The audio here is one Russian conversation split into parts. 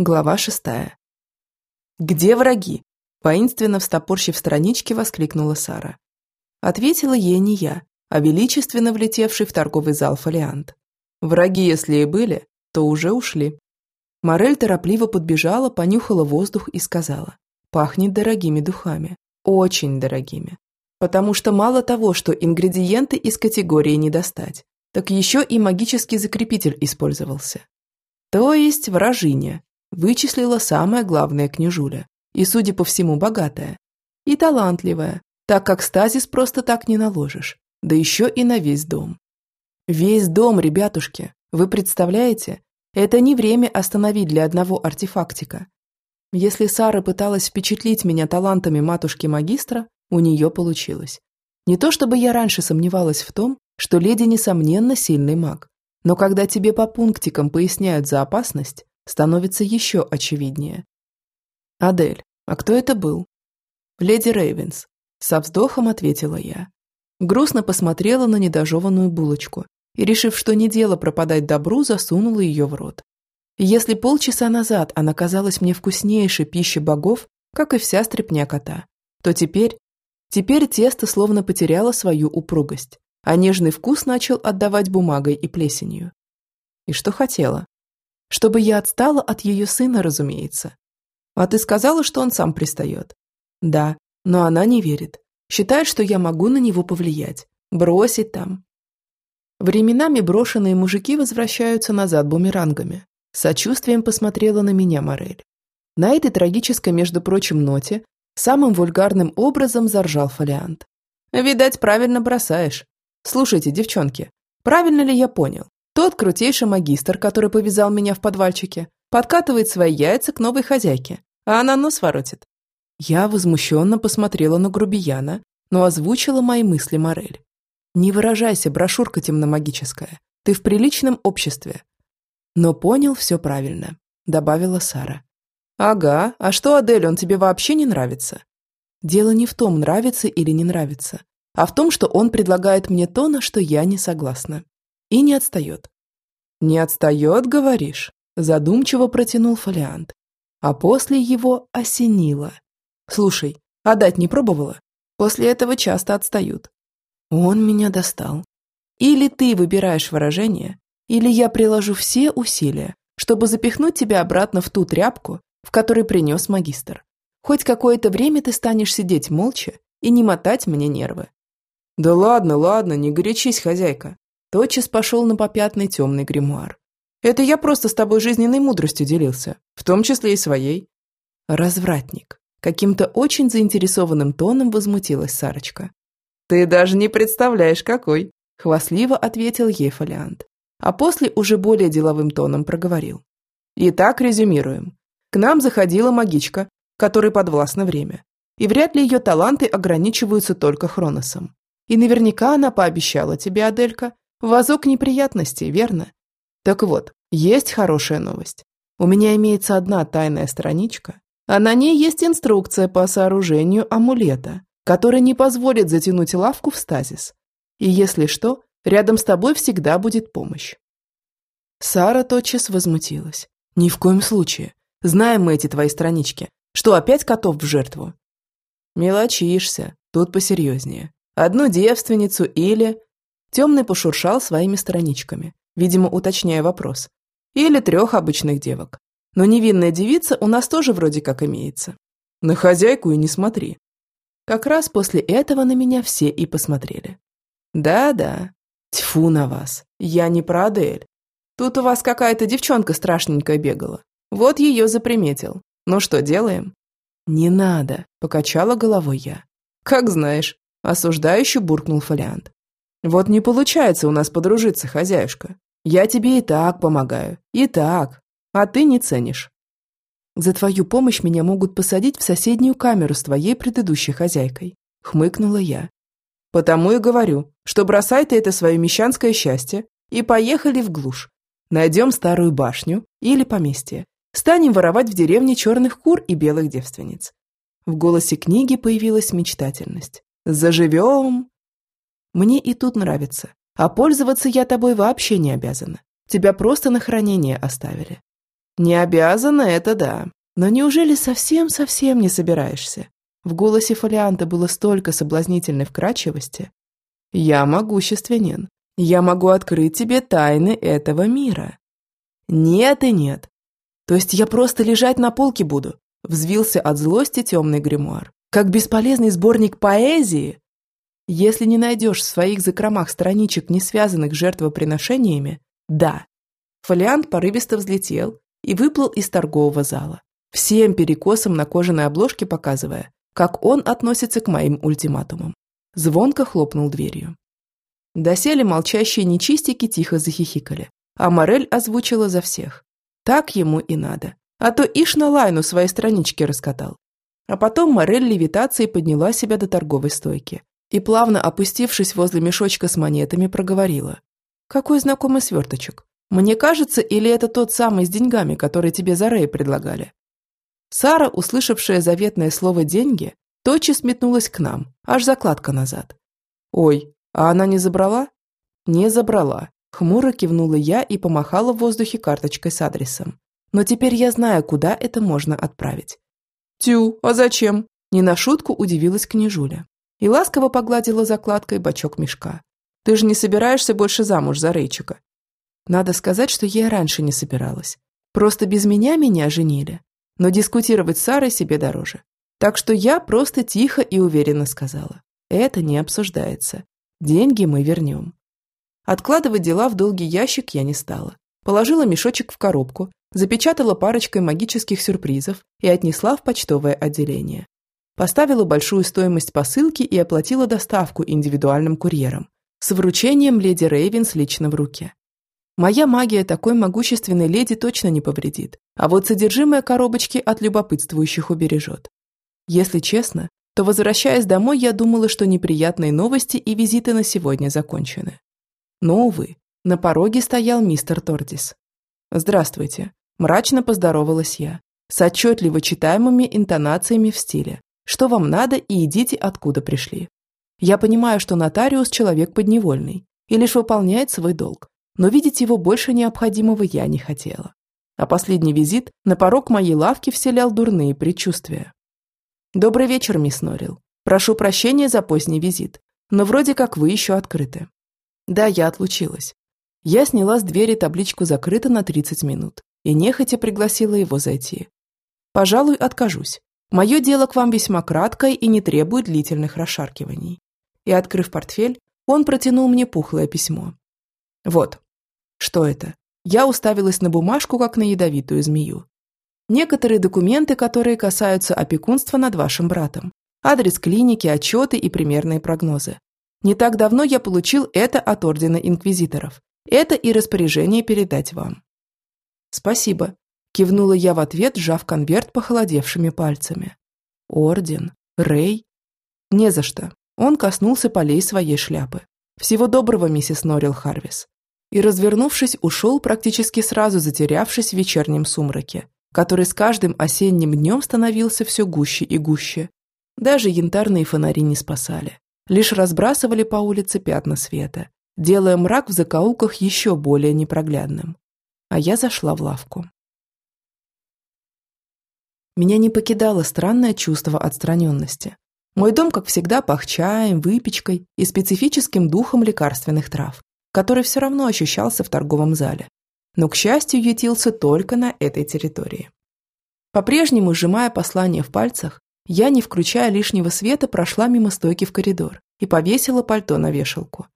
Глава шестая. «Где враги?» – воинственно встопорщив странички, воскликнула Сара. Ответила ей не я, а величественно влетевший в торговый зал фолиант. Враги, если и были, то уже ушли. Морель торопливо подбежала, понюхала воздух и сказала. «Пахнет дорогими духами. Очень дорогими. Потому что мало того, что ингредиенты из категории не достать, так еще и магический закрепитель использовался. То есть вражиня, Вычислила самое главное княжуля. И, судя по всему, богатая. И талантливая, так как стазис просто так не наложишь. Да еще и на весь дом. Весь дом, ребятушки. Вы представляете? Это не время остановить для одного артефактика. Если Сара пыталась впечатлить меня талантами матушки-магистра, у нее получилось. Не то чтобы я раньше сомневалась в том, что леди, несомненно, сильный маг. Но когда тебе по пунктикам поясняют за опасность, становится еще очевиднее. «Адель, а кто это был?» «Леди Рейвенс», – со вздохом ответила я. Грустно посмотрела на недожеванную булочку и, решив, что не дело пропадать добру, засунула ее в рот. Если полчаса назад она казалась мне вкуснейшей пищей богов, как и вся стряпня кота, то теперь... Теперь тесто словно потеряло свою упругость, а нежный вкус начал отдавать бумагой и плесенью. И что хотела? Чтобы я отстала от ее сына, разумеется. А ты сказала, что он сам пристает? Да, но она не верит. Считает, что я могу на него повлиять. Бросить там. Временами брошенные мужики возвращаются назад бумерангами. Сочувствием посмотрела на меня Морель. На этой трагической, между прочим, ноте самым вульгарным образом заржал фолиант. «Видать, правильно бросаешь. Слушайте, девчонки, правильно ли я понял? Тот крутейший магистр, который повязал меня в подвальчике, подкатывает свои яйца к новой хозяйке, а она нос воротит. Я возмущенно посмотрела на грубияна, но озвучила мои мысли Морель. «Не выражайся, брошюрка темномагическая. Ты в приличном обществе». «Но понял все правильно», – добавила Сара. «Ага, а что, Адель, он тебе вообще не нравится?» «Дело не в том, нравится или не нравится, а в том, что он предлагает мне то, на что я не согласна. И не отстает. «Не отстает, говоришь?» Задумчиво протянул фолиант. А после его осенило. «Слушай, а дать не пробовала? После этого часто отстают». Он меня достал. Или ты выбираешь выражение, или я приложу все усилия, чтобы запихнуть тебя обратно в ту тряпку, в которой принес магистр. Хоть какое-то время ты станешь сидеть молча и не мотать мне нервы. Да ладно, ладно, не горячись, хозяйка. Тотчас пошел на попятный темный гримуар. «Это я просто с тобой жизненной мудростью делился, в том числе и своей». «Развратник», – каким-то очень заинтересованным тоном возмутилась Сарочка. «Ты даже не представляешь, какой», – хвастливо ответил ей фолиант. А после уже более деловым тоном проговорил. «Итак, резюмируем. К нам заходила магичка, которой подвластно время. И вряд ли ее таланты ограничиваются только Хроносом. И наверняка она пообещала тебе, Аделька, Вазок неприятностей, верно? Так вот, есть хорошая новость. У меня имеется одна тайная страничка, а на ней есть инструкция по сооружению амулета, который не позволит затянуть лавку в стазис. И если что, рядом с тобой всегда будет помощь. Сара тотчас возмутилась. Ни в коем случае. Знаем мы эти твои странички. Что, опять котов в жертву? Мелочишься. Тут посерьезнее. Одну девственницу или... Темный пошуршал своими страничками, видимо, уточняя вопрос. Или трех обычных девок. Но невинная девица у нас тоже вроде как имеется. На хозяйку и не смотри. Как раз после этого на меня все и посмотрели. Да-да. Тьфу на вас. Я не про Адель. Тут у вас какая-то девчонка страшненькая бегала. Вот ее заприметил. Ну что, делаем? Не надо, покачала головой я. Как знаешь, осуждающе буркнул фолиант. Вот не получается у нас подружиться, хозяюшка. Я тебе и так помогаю, и так, а ты не ценишь. За твою помощь меня могут посадить в соседнюю камеру с твоей предыдущей хозяйкой, хмыкнула я. Потому и говорю, что бросай ты это свое мещанское счастье и поехали в глушь. Найдем старую башню или поместье. Станем воровать в деревне черных кур и белых девственниц. В голосе книги появилась мечтательность. Заживем, мне и тут нравится. А пользоваться я тобой вообще не обязана. Тебя просто на хранение оставили. Не обязана, это да. Но неужели совсем-совсем не собираешься? В голосе фолианта было столько соблазнительной вкрадчивости. Я могущественен. Я могу открыть тебе тайны этого мира. Нет и нет. То есть я просто лежать на полке буду? Взвился от злости темный гримуар. Как бесполезный сборник поэзии? Если не найдешь в своих закромах страничек, не связанных с жертвоприношениями, да. Фолиант порывисто взлетел и выплыл из торгового зала, всем перекосом на кожаной обложке показывая, как он относится к моим ультиматумам. Звонко хлопнул дверью. Досели молчащие нечистики тихо захихикали, а Морель озвучила за всех. Так ему и надо. А то ишь на лайну свои странички раскатал. А потом Морель левитацией подняла себя до торговой стойки и, плавно опустившись возле мешочка с монетами, проговорила. «Какой знакомый сверточек? Мне кажется, или это тот самый с деньгами, который тебе за Рэй предлагали?» Сара, услышавшая заветное слово «деньги», тотчас метнулась к нам, аж закладка назад. «Ой, а она не забрала?» «Не забрала», – хмуро кивнула я и помахала в воздухе карточкой с адресом. «Но теперь я знаю, куда это можно отправить». «Тю, а зачем?» – не на шутку удивилась княжуля. И ласково погладила закладкой бачок мешка. «Ты же не собираешься больше замуж за Рейчика?» Надо сказать, что я раньше не собиралась. Просто без меня меня женили. Но дискутировать с Сарой себе дороже. Так что я просто тихо и уверенно сказала. Это не обсуждается. Деньги мы вернем. Откладывать дела в долгий ящик я не стала. Положила мешочек в коробку, запечатала парочкой магических сюрпризов и отнесла в почтовое отделение. Поставила большую стоимость посылки и оплатила доставку индивидуальным курьером с вручением леди Рейвенс лично в руке. Моя магия такой могущественной леди точно не повредит, а вот содержимое коробочки от любопытствующих убережет. Если честно, то, возвращаясь домой, я думала, что неприятные новости и визиты на сегодня закончены. Но, увы, на пороге стоял мистер Тордис. «Здравствуйте», – мрачно поздоровалась я, с отчетливо читаемыми интонациями в стиле «Что вам надо и идите, откуда пришли». Я понимаю, что нотариус – человек подневольный и лишь выполняет свой долг, но видеть его больше необходимого я не хотела. А последний визит на порог моей лавки вселял дурные предчувствия. «Добрый вечер, мисс Норрил. Прошу прощения за поздний визит, но вроде как вы еще открыты». Да, я отлучилась. Я сняла с двери табличку «Закрыто на 30 минут» и нехотя пригласила его зайти. «Пожалуй, откажусь. Мое дело к вам весьма краткое и не требует длительных расшаркиваний». И, открыв портфель, он протянул мне пухлое письмо. «Вот, что это? Я уставилась на бумажку, как на ядовитую змею. Некоторые документы, которые касаются опекунства над вашим братом. Адрес клиники, отчеты и примерные прогнозы. Не так давно я получил это от Ордена Инквизиторов. Это и распоряжение передать вам. Спасибо. Кивнула я в ответ, сжав конверт похолодевшими пальцами. Орден? Рэй? Не за что. Он коснулся полей своей шляпы. Всего доброго, миссис Норрил Харвис и, развернувшись, ушел, практически сразу затерявшись в вечернем сумраке, который с каждым осенним днем становился все гуще и гуще. Даже янтарные фонари не спасали, лишь разбрасывали по улице пятна света, делая мрак в закоулках еще более непроглядным. А я зашла в лавку. Меня не покидало странное чувство отстраненности. Мой дом, как всегда, пах чаем, выпечкой и специфическим духом лекарственных трав который все равно ощущался в торговом зале, но, к счастью, ютился только на этой территории. По-прежнему, сжимая послание в пальцах, я, не включая лишнего света, прошла мимо стойки в коридор и повесила пальто на вешалку.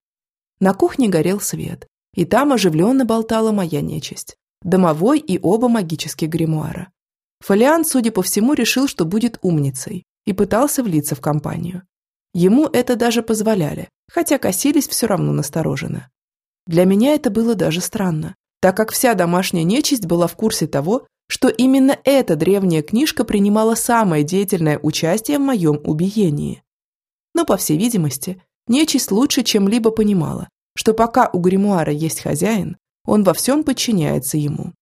На кухне горел свет, и там оживленно болтала моя нечисть, домовой и оба магических гримуара. Фолиант, судя по всему, решил, что будет умницей, и пытался влиться в компанию. Ему это даже позволяли, хотя косились все равно настороженно. Для меня это было даже странно, так как вся домашняя нечисть была в курсе того, что именно эта древняя книжка принимала самое деятельное участие в моем убиении. Но, по всей видимости, нечисть лучше чем-либо понимала, что пока у гримуара есть хозяин, он во всем подчиняется ему.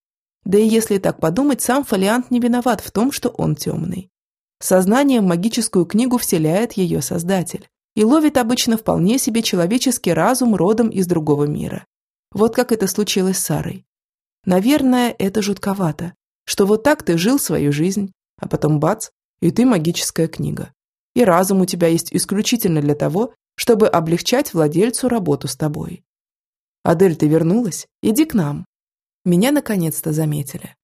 Да и если так подумать, сам фолиант не виноват в том, что он темный. Сознанием магическую книгу вселяет ее создатель, и ловит обычно вполне себе человеческий разум родом из другого мира. Вот как это случилось с Сарой. Наверное, это жутковато, что вот так ты жил свою жизнь, а потом бац, и ты магическая книга. И разум у тебя есть исключительно для того, чтобы облегчать владельцу работу с тобой. «Адель, ты вернулась? Иди к нам». Меня наконец-то заметили.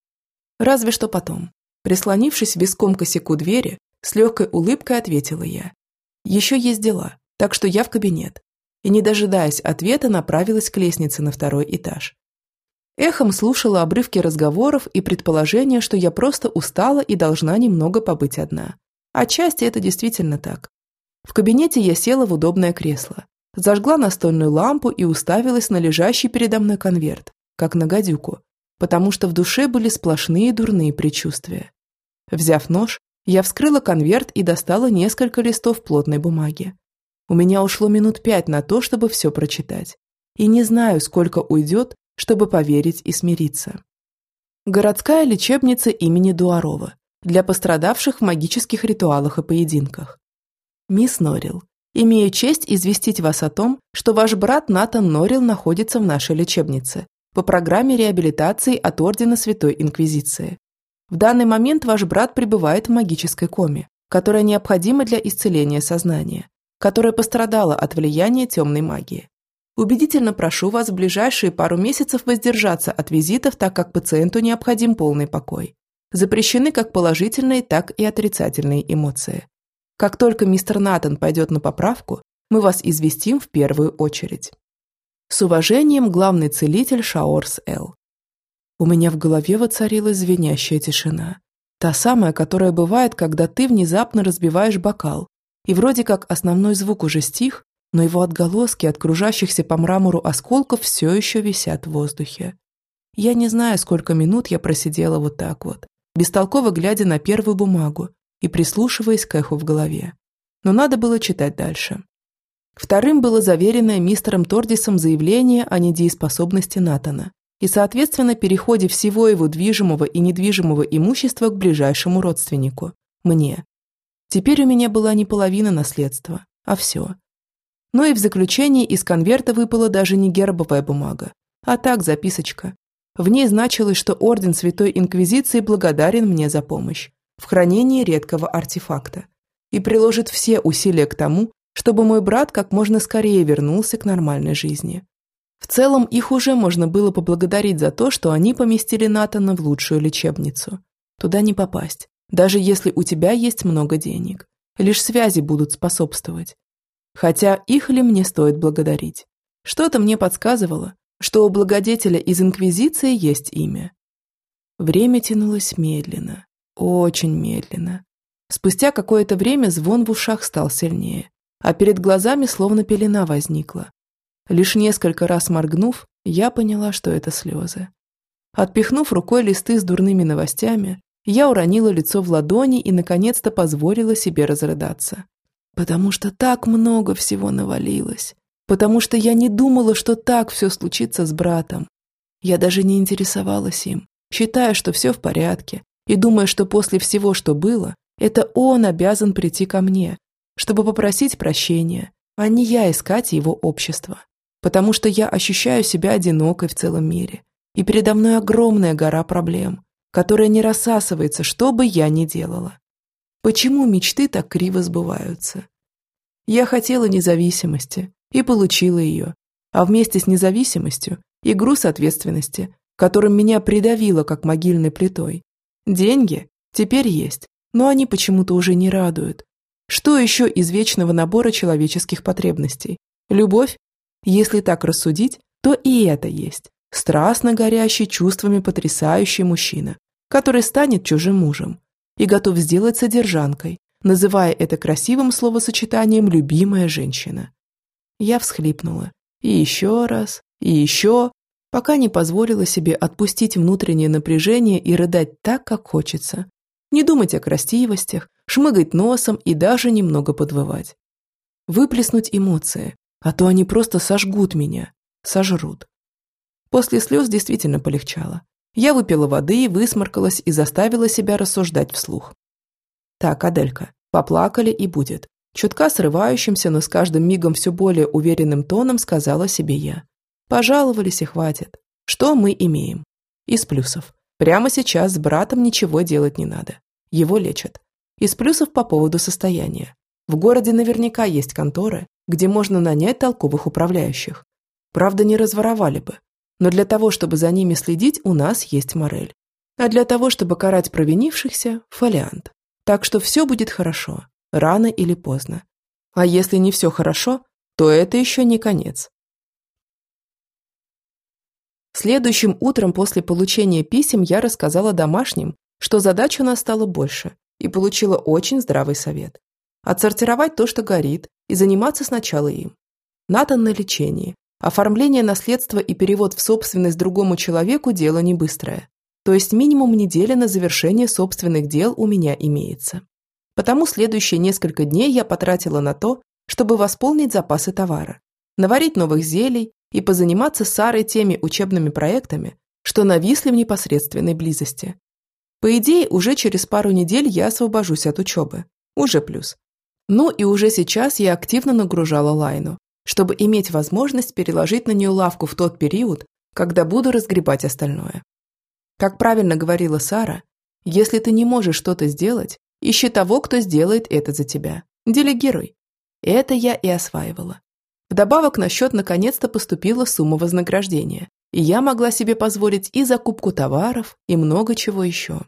Разве что потом. Прислонившись виском косяку двери, с легкой улыбкой ответила я. «Еще есть дела, так что я в кабинет». И, не дожидаясь ответа, направилась к лестнице на второй этаж. Эхом слушала обрывки разговоров и предположения, что я просто устала и должна немного побыть одна. Отчасти это действительно так. В кабинете я села в удобное кресло, зажгла настольную лампу и уставилась на лежащий передо мной конверт, как на гадюку, потому что в душе были сплошные дурные предчувствия. Взяв нож, я вскрыла конверт и достала несколько листов плотной бумаги. У меня ушло минут пять на то, чтобы все прочитать. И не знаю, сколько уйдет, чтобы поверить и смириться. Городская лечебница имени Дуарова для пострадавших в магических ритуалах и поединках. Мисс Норрил, имею честь известить вас о том, что ваш брат Натан Норрил находится в нашей лечебнице по программе реабилитации от Ордена Святой Инквизиции. В данный момент ваш брат пребывает в магической коме, которая необходима для исцеления сознания, которая пострадала от влияния темной магии. Убедительно прошу вас в ближайшие пару месяцев воздержаться от визитов, так как пациенту необходим полный покой. Запрещены как положительные, так и отрицательные эмоции. Как только мистер Натан пойдет на поправку, мы вас известим в первую очередь. С уважением, главный целитель Шаорс Эл. У меня в голове воцарилась звенящая тишина. Та самая, которая бывает, когда ты внезапно разбиваешь бокал, и вроде как основной звук уже стих, но его отголоски от кружащихся по мрамору осколков все еще висят в воздухе. Я не знаю, сколько минут я просидела вот так вот, бестолково глядя на первую бумагу и прислушиваясь к эху в голове. Но надо было читать дальше. Вторым было заверенное мистером Тордисом заявление о недееспособности Натана и, соответственно, переходе всего его движимого и недвижимого имущества к ближайшему родственнику – мне. Теперь у меня была не половина наследства, а все – но и в заключении из конверта выпала даже не гербовая бумага, а так записочка. В ней значилось, что Орден Святой Инквизиции благодарен мне за помощь в хранении редкого артефакта и приложит все усилия к тому, чтобы мой брат как можно скорее вернулся к нормальной жизни. В целом, их уже можно было поблагодарить за то, что они поместили Натана в лучшую лечебницу. Туда не попасть, даже если у тебя есть много денег. Лишь связи будут способствовать. Хотя их ли мне стоит благодарить? Что-то мне подсказывало, что у благодетеля из Инквизиции есть имя. Время тянулось медленно, очень медленно. Спустя какое-то время звон в ушах стал сильнее, а перед глазами словно пелена возникла. Лишь несколько раз моргнув, я поняла, что это слезы. Отпихнув рукой листы с дурными новостями, я уронила лицо в ладони и, наконец-то, позволила себе разрыдаться. Потому что так много всего навалилось. Потому что я не думала, что так все случится с братом. Я даже не интересовалась им, считая, что все в порядке, и думая, что после всего, что было, это он обязан прийти ко мне, чтобы попросить прощения, а не я искать его общество. Потому что я ощущаю себя одинокой в целом мире, и передо мной огромная гора проблем, которая не рассасывается, что бы я ни делала. Почему мечты так криво сбываются? Я хотела независимости и получила ее, а вместе с независимостью и груз ответственности, которым меня придавило как могильной плитой. Деньги теперь есть, но они почему-то уже не радуют. Что еще из вечного набора человеческих потребностей? Любовь? Если так рассудить, то и это есть. Страстно горящий чувствами потрясающий мужчина, который станет чужим мужем, и готов сделать содержанкой, называя это красивым словосочетанием «любимая женщина». Я всхлипнула. И еще раз, и еще, пока не позволила себе отпустить внутреннее напряжение и рыдать так, как хочется. Не думать о красивостях, шмыгать носом и даже немного подвывать. Выплеснуть эмоции, а то они просто сожгут меня, сожрут. После слез действительно полегчало. Я выпила воды, и высморкалась и заставила себя рассуждать вслух. Так, Аделька, поплакали и будет. Чутка срывающимся, но с каждым мигом все более уверенным тоном сказала себе я. Пожаловались и хватит. Что мы имеем? Из плюсов. Прямо сейчас с братом ничего делать не надо. Его лечат. Из плюсов по поводу состояния. В городе наверняка есть конторы, где можно нанять толковых управляющих. Правда, не разворовали бы. Но для того, чтобы за ними следить, у нас есть морель. А для того, чтобы карать провинившихся – фолиант. Так что все будет хорошо, рано или поздно. А если не все хорошо, то это еще не конец. Следующим утром после получения писем я рассказала домашним, что задач у нас стало больше, и получила очень здравый совет. Отсортировать то, что горит, и заниматься сначала им. Натан на лечении. Оформление наследства и перевод в собственность другому человеку – дело не быстрое. То есть минимум недели на завершение собственных дел у меня имеется. Потому следующие несколько дней я потратила на то, чтобы восполнить запасы товара, наварить новых зелий и позаниматься с Сарой теми учебными проектами, что нависли в непосредственной близости. По идее, уже через пару недель я освобожусь от учебы. Уже плюс. Ну и уже сейчас я активно нагружала Лайну, чтобы иметь возможность переложить на нее лавку в тот период, когда буду разгребать остальное. Как правильно говорила Сара, если ты не можешь что-то сделать, ищи того, кто сделает это за тебя. Делегируй. Это я и осваивала. Вдобавок на счет наконец-то поступила сумма вознаграждения, и я могла себе позволить и закупку товаров, и много чего еще.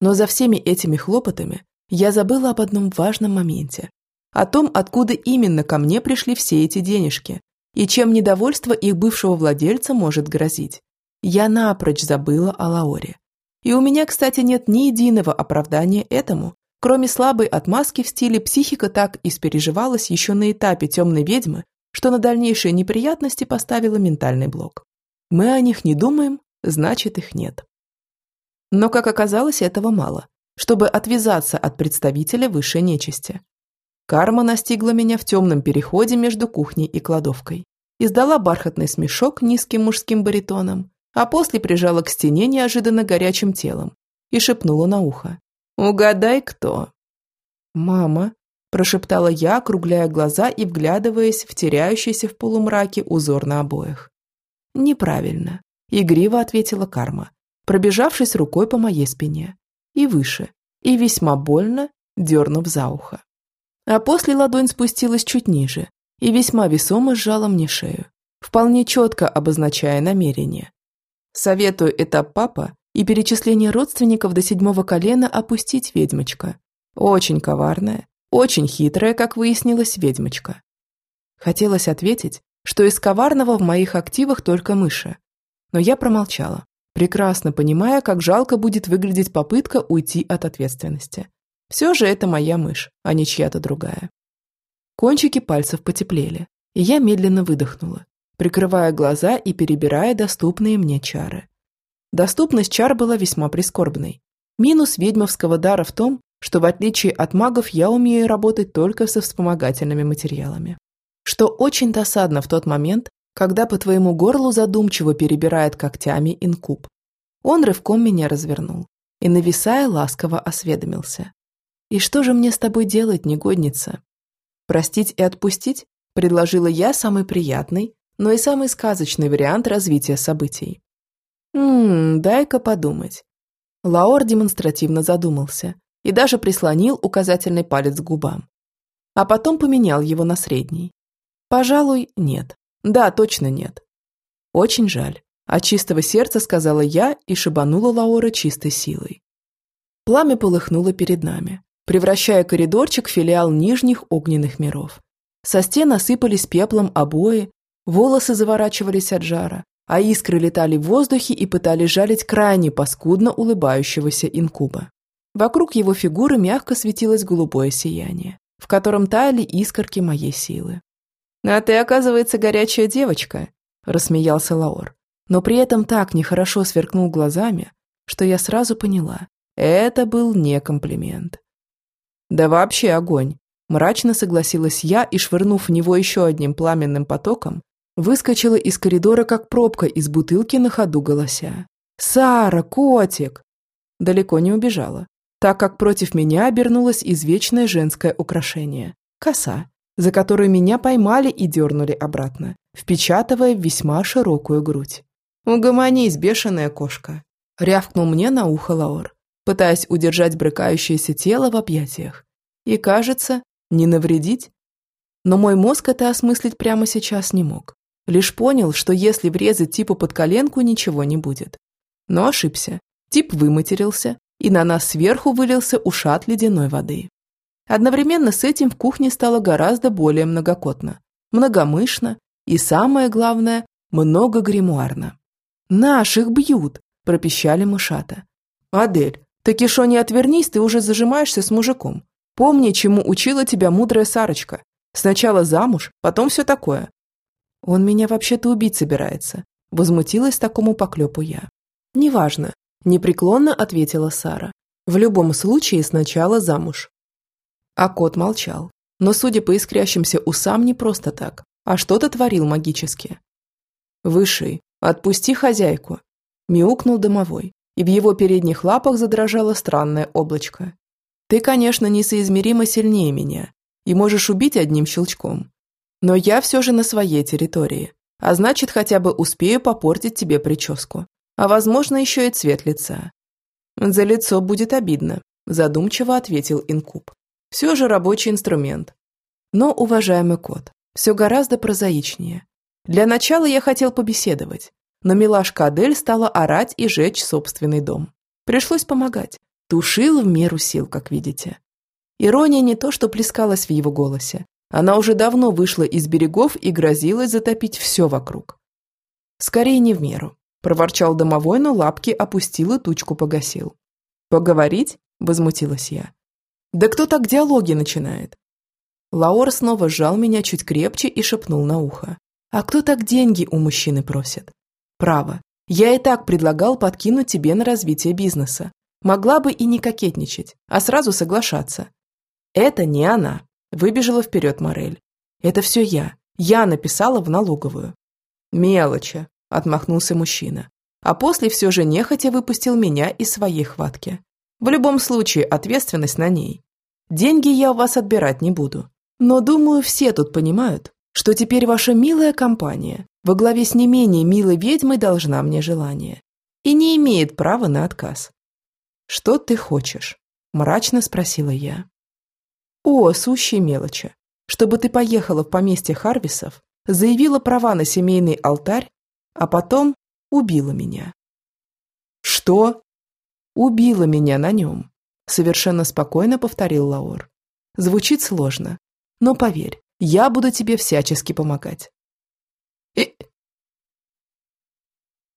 Но за всеми этими хлопотами я забыла об одном важном моменте. О том, откуда именно ко мне пришли все эти денежки, и чем недовольство их бывшего владельца может грозить. Я напрочь забыла о Лаоре. И у меня, кстати, нет ни единого оправдания этому, кроме слабой отмазки в стиле психика так испереживалась еще на этапе темной ведьмы, что на дальнейшие неприятности поставила ментальный блок. Мы о них не думаем, значит их нет. Но, как оказалось, этого мало, чтобы отвязаться от представителя высшей нечисти. Карма настигла меня в темном переходе между кухней и кладовкой. Издала бархатный смешок низким мужским баритоном, а после прижала к стене неожиданно горячим телом и шепнула на ухо. «Угадай, кто?» «Мама», – прошептала я, округляя глаза и вглядываясь в теряющийся в полумраке узор на обоях. «Неправильно», – игриво ответила карма, пробежавшись рукой по моей спине. И выше, и весьма больно, дернув за ухо. А после ладонь спустилась чуть ниже и весьма весомо сжала мне шею, вполне четко обозначая намерение. Советую этап папа и перечисление родственников до седьмого колена опустить ведьмочка. Очень коварная, очень хитрая, как выяснилось, ведьмочка. Хотелось ответить, что из коварного в моих активах только мыши. Но я промолчала, прекрасно понимая, как жалко будет выглядеть попытка уйти от ответственности. Все же это моя мышь, а не чья-то другая. Кончики пальцев потеплели, и я медленно выдохнула, прикрывая глаза и перебирая доступные мне чары. Доступность чар была весьма прискорбной. Минус ведьмовского дара в том, что в отличие от магов я умею работать только со вспомогательными материалами. Что очень досадно в тот момент, когда по твоему горлу задумчиво перебирает когтями инкуб. Он рывком меня развернул и, нависая, ласково осведомился. «И что же мне с тобой делать, негодница?» «Простить и отпустить?» – предложила я самый приятный, но и самый сказочный вариант развития событий. «Ммм, дай-ка подумать». Лаор демонстративно задумался и даже прислонил указательный палец к губам. А потом поменял его на средний. «Пожалуй, нет. Да, точно нет». «Очень жаль», – от чистого сердца сказала я и шибанула Лаора чистой силой. Пламя полыхнуло перед нами, превращая коридорчик в филиал нижних огненных миров. Со стен осыпались пеплом обои, Волосы заворачивались от жара, а искры летали в воздухе и пытались жалить крайне паскудно улыбающегося инкуба. Вокруг его фигуры мягко светилось голубое сияние, в котором таяли искорки моей силы. «А ты, оказывается, горячая девочка», – рассмеялся Лаор, но при этом так нехорошо сверкнул глазами, что я сразу поняла – это был не комплимент. «Да вообще огонь», – мрачно согласилась я и, швырнув в него еще одним пламенным потоком, Выскочила из коридора, как пробка из бутылки на ходу голося. «Сара, котик!» Далеко не убежала, так как против меня обернулось извечное женское украшение – коса, за которую меня поймали и дернули обратно, впечатывая весьма широкую грудь. «Угомонись, бешеная кошка!» Рявкнул мне на ухо Лаор, пытаясь удержать брыкающееся тело в объятиях. И, кажется, не навредить. Но мой мозг это осмыслить прямо сейчас не мог. Лишь понял, что если врезать типу под коленку, ничего не будет. Но ошибся. Тип выматерился, и на нас сверху вылился ушат ледяной воды. Одновременно с этим в кухне стало гораздо более многокотно, многомышно и, самое главное, многогримуарно. «Наших бьют!» – пропищали мышата. «Адель, так шо не отвернись, ты уже зажимаешься с мужиком. Помни, чему учила тебя мудрая Сарочка. Сначала замуж, потом все такое». «Он меня вообще-то убить собирается», – возмутилась такому поклепу я. «Неважно», – непреклонно ответила Сара. «В любом случае сначала замуж». А кот молчал. Но, судя по искрящимся усам, не просто так, а что-то творил магически. «Высший, отпусти хозяйку!» Мяукнул домовой, и в его передних лапах задрожало странное облачко. «Ты, конечно, несоизмеримо сильнее меня и можешь убить одним щелчком. Но я все же на своей территории, а значит, хотя бы успею попортить тебе прическу, а возможно, еще и цвет лица». «За лицо будет обидно», задумчиво ответил Инкуб. Все же рабочий инструмент. Но, уважаемый кот, все гораздо прозаичнее. Для начала я хотел побеседовать, но милашка Адель стала орать и жечь собственный дом. Пришлось помогать. Тушил в меру сил, как видите. Ирония не то, что плескалась в его голосе. Она уже давно вышла из берегов и грозилась затопить все вокруг. «Скорее не в меру», – проворчал домовой, но лапки опустил и тучку погасил. «Поговорить?» – возмутилась я. Да кто так диалоги начинает? Лаор снова сжал меня чуть крепче и шепнул на ухо. А кто так деньги у мужчины просит? Право. Я и так предлагал подкинуть тебе на развитие бизнеса. Могла бы и не кокетничать, а сразу соглашаться. Это не она. Выбежала вперед Морель. Это все я. Я написала в налоговую. Мелочи, отмахнулся мужчина. А после все же нехотя выпустил меня из своей хватки. В любом случае, ответственность на ней. Деньги я у вас отбирать не буду. Но, думаю, все тут понимают, что теперь ваша милая компания во главе с не менее милой ведьмой должна мне желание и не имеет права на отказ. «Что ты хочешь?» – мрачно спросила я. «О, сущие мелочи! Чтобы ты поехала в поместье Харвисов, заявила права на семейный алтарь, а потом убила меня». «Что?» Убила меня на нем», – совершенно спокойно повторил Лаор. «Звучит сложно, но поверь, я буду тебе всячески помогать». «И